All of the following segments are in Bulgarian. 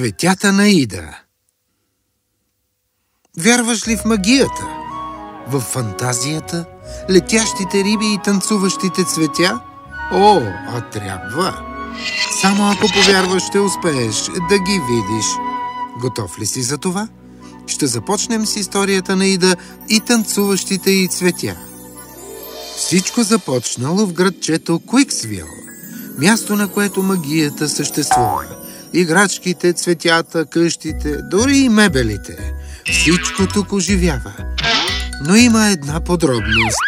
Цветята на Ида Вярваш ли в магията? В фантазията? Летящите риби и танцуващите цветя? О, а трябва! Само ако повярваш, ще успееш да ги видиш. Готов ли си за това? Ще започнем с историята на Ида и танцуващите и цветя. Всичко започнало в градчето Куиксвил, място на което магията съществува. Играчките, цветята, къщите, дори и мебелите. Всичко тук оживява. Но има една подробност.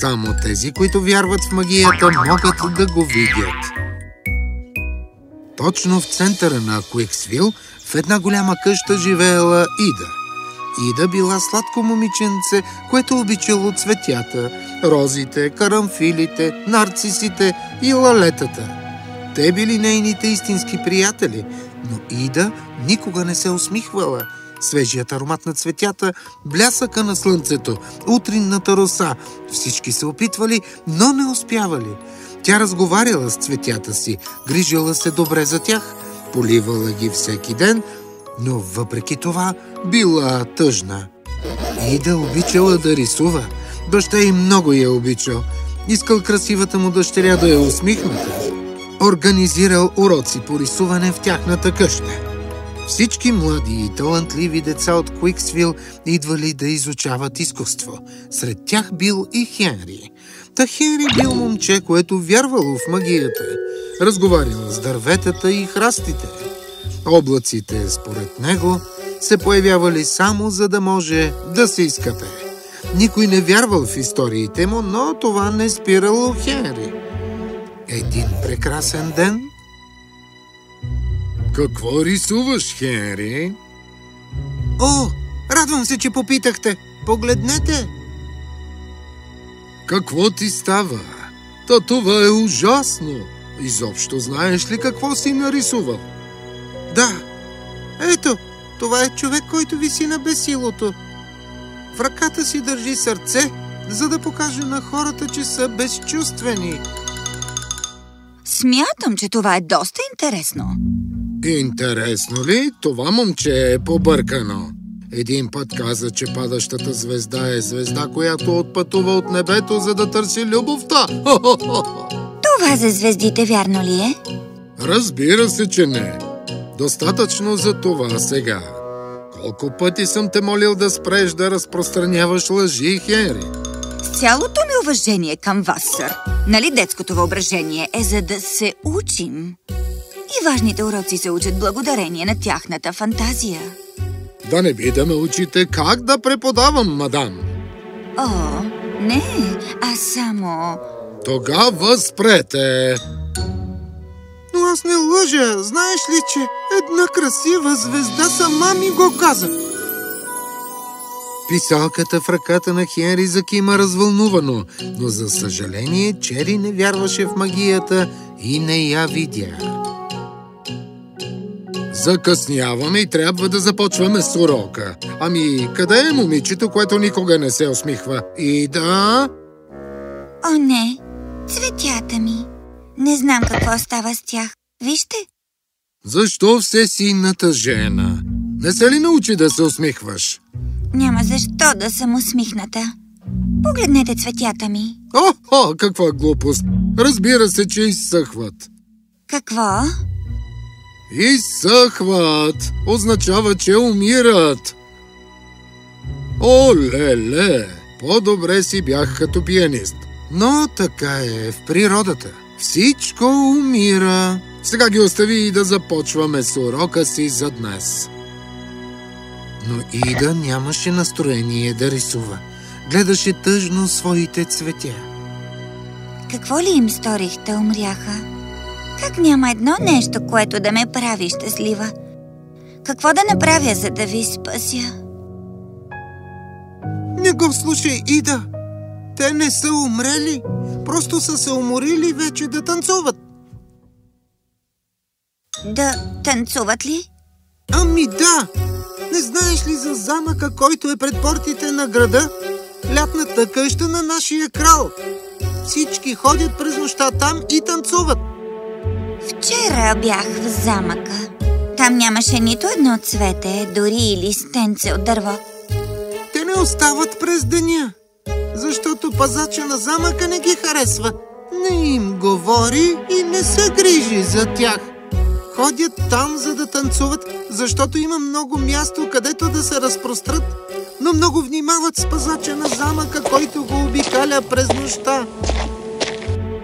Само тези, които вярват в магията, могат да го видят. Точно в центъра на Куиксвил, в една голяма къща живеела Ида. Ида била сладко момиченце, което обичало цветята, розите, карамфилите, нарцисите и лалетата. Те били нейните истински приятели, но Ида никога не се усмихвала. Свежият аромат на цветята, блясъка на слънцето, утринната роса. Всички се опитвали, но не успявали. Тя разговаряла с цветята си, грижила се добре за тях, поливала ги всеки ден, но въпреки това била тъжна. Ида обичала да рисува. Баща и много я обичал. Искал красивата му дъщеря да я усмихната. Организирал уроци по рисуване в тяхната къща. Всички млади и талантливи деца от Куиксвил идвали да изучават изкуство. Сред тях бил и Хенри. Та Хенри бил момче, което вярвало в магията. Разговарял с дърветата и храстите. Облаците, според него, се появявали само за да може да се изкъпе. Никой не вярвал в историите му, но това не спирало Хенри. Един прекрасен ден... Какво рисуваш, Хенри? О, радвам се, че попитахте. Погледнете. Какво ти става? Та това е ужасно. Изобщо знаеш ли какво си нарисувал? Да. Ето, това е човек, който виси на бесилото. В ръката си държи сърце, за да покаже на хората, че са безчувствени. Смятам, че това е доста интересно. Интересно ли? Това момче е побъркано. Един път каза, че падащата звезда е звезда, която отпътува от небето, за да търси любовта. Това за звездите вярно ли е? Разбира се, че не. Достатъчно за това сега. Колко пъти съм те молил да спреш да разпространяваш лъжи, Хенри? С цялото ми уважение към вас, сър. Нали детското въображение е за да се учим? И важните уроци се учат благодарение на тяхната фантазия. Да не би да ме учите как да преподавам, мадам. О, не, а само... Тогава спрете. Но аз не лъжа. Знаеш ли, че една красива звезда сама ми го каза? Писалката в ръката на Хенри закима развълнувано, но за съжаление Чери не вярваше в магията и не я видя. Закъсняваме и трябва да започваме с урока. Ами, къде е момичето, което никога не се усмихва? И да... О, не! Цветята ми! Не знам какво става с тях. Вижте! Защо все си натъжена? Не се ли научи да се усмихваш? Няма защо да съм усмихната. Погледнете цветята ми. О, о, каква глупост! Разбира се, че изсъхват. Какво? Изсъхват! Означава, че умират. О, леле! По-добре си бях като пианист. Но така е в природата. Всичко умира. Сега ги остави и да започваме с урока си за днес. Но Ида нямаше настроение да рисува. Гледаше тъжно своите цветя. Какво ли им сторихте, умряха? Как няма едно нещо, което да ме прави щастлива? Какво да направя, за да ви спася? Не го слушай, Ида! Те не са умрели, просто са се уморили вече да танцуват. Да танцуват ли? Ами да! Не знаеш ли за замъка, който е пред портите на града? Лятната къща на нашия крал. Всички ходят през нощта там и танцуват. Вчера бях в замъка. Там нямаше нито едно цвете, дори и листенце от дърво. Те не остават през деня, защото пазача на замъка не ги харесва. Не им говори и не се грижи за тях. Ходят там, за да танцуват, защото има много място, където да се разпрострат, но много внимават с пазача на замъка, който го обикаля през нощта.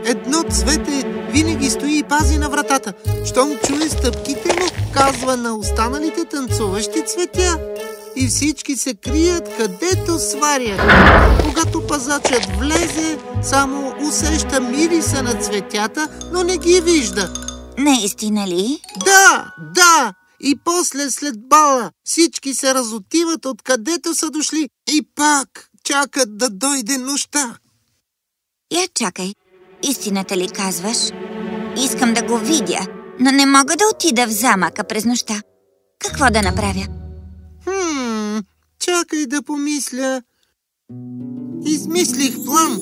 Едно цвете винаги стои и пази на вратата. Щом чуе стъпките му, казва на останалите танцуващи цветя. И всички се крият където сварят. Когато пазачът влезе, само усеща мириса на цветята, но не ги вижда. Наистина ли? Да, да! И после след бала всички се разотиват откъдето са дошли и пак чакат да дойде нощта. Я чакай. Истината ли казваш? Искам да го видя, но не мога да отида в замъка през нощта. Какво да направя? Хм, чакай да помисля. Измислих план.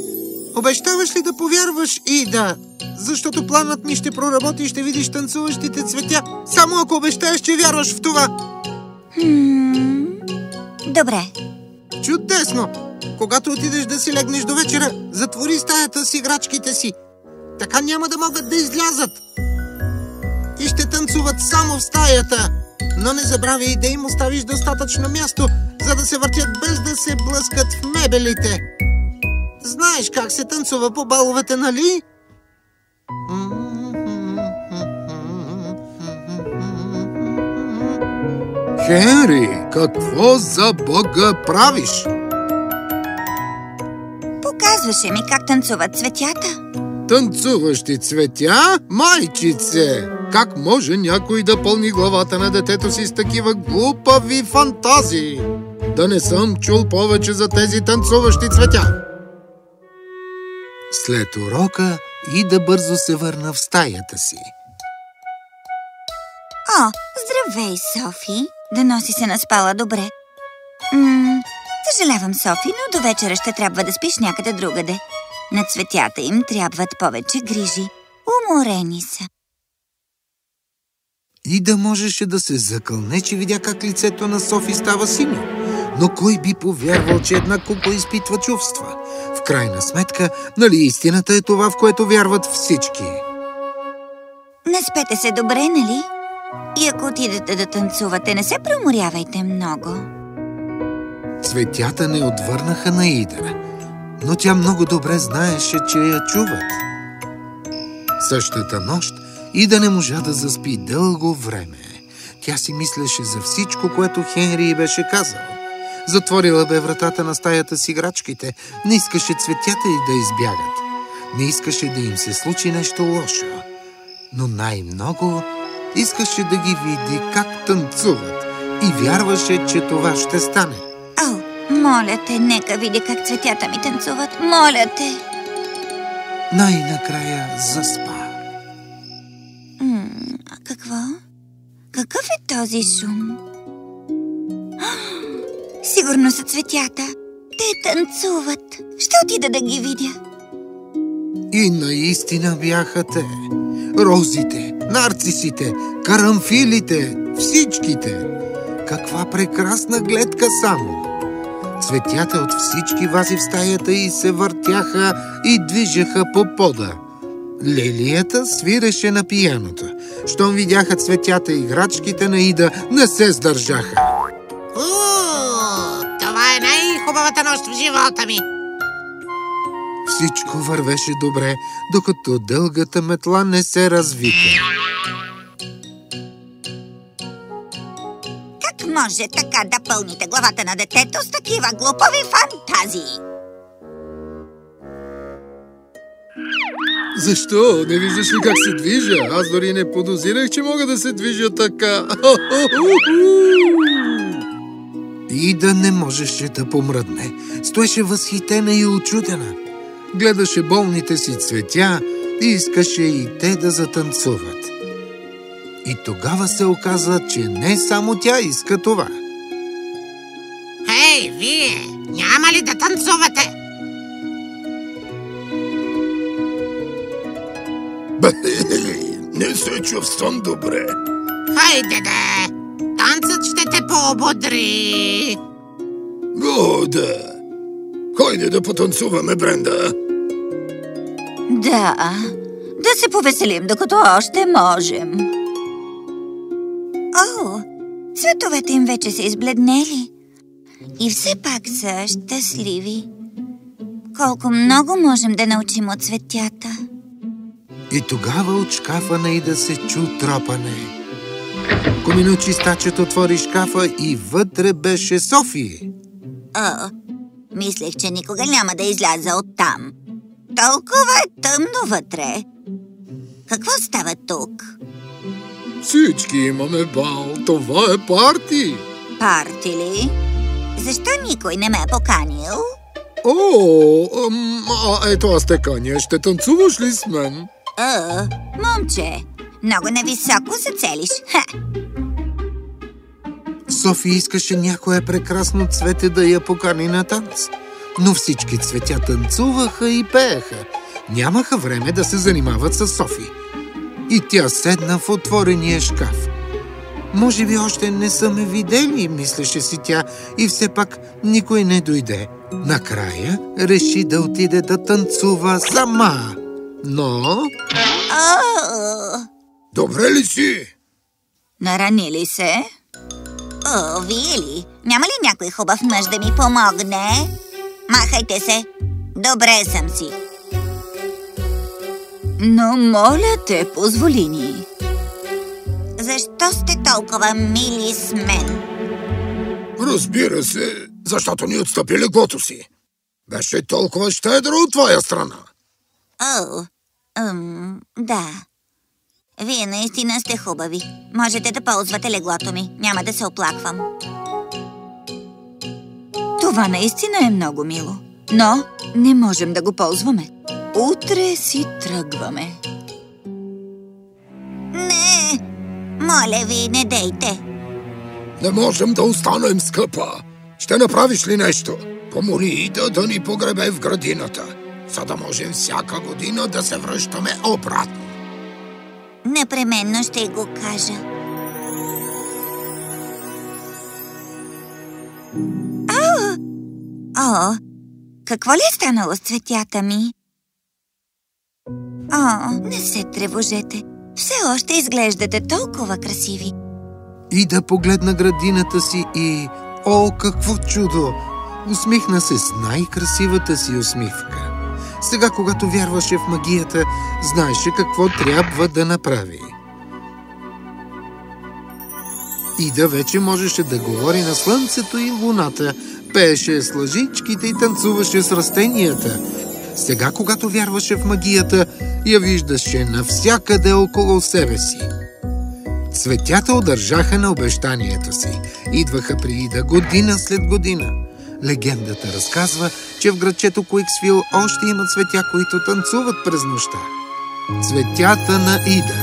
Обещаваш ли да повярваш, Ида? Защото планът ми ще проработи и ще видиш танцуващите цветя, само ако обещаеш, че вярваш в това. Хм... Добре. Чудесно! Когато отидеш да си легнеш до вечера, затвори стаята с играчките си. Така няма да могат да излязат. И ще танцуват само в стаята. Но не забравяй да им оставиш достатъчно място, за да се въртят без да се блъскат в мебелите. Знаеш как се танцува по баловете, нали? Хенри, какво за Бога правиш? Показваше ми как танцуват цветята. Танцуващи цветя? Майчице! Как може някой да пълни главата на детето си с такива глупави фантазии? Да не съм чул повече за тези танцуващи цветя. След урока Ида бързо се върна в стаята си. О, здравей, Софи! Да носи се наспала добре. М съжалявам, Софи, но до вечера ще трябва да спиш някъде другаде. На цветята им трябват повече грижи. Уморени са. Ида можеше да се закълне, че видя как лицето на Софи става синьо. Но кой би повярвал, че една кукла изпитва чувства? В крайна сметка, нали истината е това, в което вярват всички? Не спете се добре, нали? И ако отидете да танцувате, не се проморявайте много. Цветята не отвърнаха на Ида, но тя много добре знаеше, че я чуват. Същата нощ Ида не можа да заспи дълго време. Тя си мислеше за всичко, което Хенри беше казал. Затворила бе вратата на стаята с играчките. Не искаше цветята й да избягат. Не искаше да им се случи нещо лошо. Но най-много искаше да ги види как танцуват и вярваше, че това ще стане. О, моля те, нека видя как цветята ми танцуват. Моля те! Най-накрая заспа. М какво? Какъв е този шум? Сигурно са цветята. Те танцуват. Ще отида да ги видя. И наистина бяха те. Розите, нарцисите, карамфилите, всичките. Каква прекрасна гледка само! Цветята от всички вази в стаята и се въртяха и движеха по пода. Лилията свиреше на пияното. Щом видяха цветята играчките на Ида, не се сдържаха. Най-хубавата нощ в живота ми. Всичко вървеше добре, докато дългата метла не се развика. Как може така да пълните главата на детето с такива глупави фантазии? Защо? Не виждаш ли как се движа? Аз дори не подозирах, че мога да се движа така. И да не можеше да помръдне. Стоеше възхитена и очудена. Гледаше болните си цветя и искаше и те да затанцуват. И тогава се оказа, че не само тя иска това. Хей, вие! Няма ли да танцувате? Не се чувствам добре. Хайде де! Танцът ще те поободри! О, да. Хайде да потанцуваме, Бренда. Да, да се повеселим, докато още можем. О, цветовете им вече са избледнели. И все пак са щастливи. Колко много можем да научим от цветята. И тогава от шкафа на Ида се чу тропане. Комино чистачът отвори шкафа и вътре беше Софи. О, мислех, че никога няма да изляза оттам. Толкова е тъмно вътре. Какво става тук? Всички имаме бал. Това е парти. Парти ли? Защо никой не ме е поканил? О, ам, а, ето аз те каня. Ще танцуваш ли с мен? О, момче, много нависоко се целиш. Ха! Софи искаше някое прекрасно цвете да я покани на танц. Но всички цветя танцуваха и пееха. Нямаха време да се занимават с Софи. И тя седна в отворения шкаф. Може би още не са ме видели, мислеше си тя, и все пак никой не дойде. Накрая реши да отиде да танцува сама. Но... О, Добре ли си? нарани ли се? О, вие ли? Няма ли някой хубав мъж да ми помогне? Махайте се. Добре съм си. Но моля те, позволи ни. Защо сте толкова мили с мен? Разбира се, защото ни отстъпи леглото си. Беше толкова щедро от твоя страна. О, ъм, да. Вие наистина сте хубави. Можете да ползвате леглото ми. Няма да се оплаквам. Това наистина е много мило. Но не можем да го ползваме. Утре си тръгваме. Не! Моля ви, не дейте. Не можем да останем, скъпа. Ще направиш ли нещо? Помоли Ида да ни погребе в градината, за да можем всяка година да се връщаме обратно. Непременно ще го кажа. О! О! Какво ли е станало с цветята ми? О, не се тревожете. Все още изглеждате толкова красиви. И да погледна градината си и... О, какво чудо! Усмихна се с най-красивата си усмивка. Сега, когато вярваше в магията, знаеше какво трябва да направи. Ида вече можеше да говори на слънцето и луната, пееше с лъжичките и танцуваше с растенията. Сега, когато вярваше в магията, я виждаше навсякъде около себе си. Цветята удържаха на обещанието си. Идваха при Ида година след година. Легендата разказва, че в градчето Куиксвил още има цветя, които танцуват през нощта. Цветята на Ида,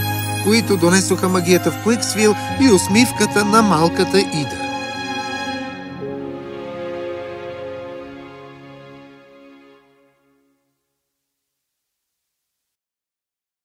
които донесоха магията в Куиксвил и усмивката на малката Ида.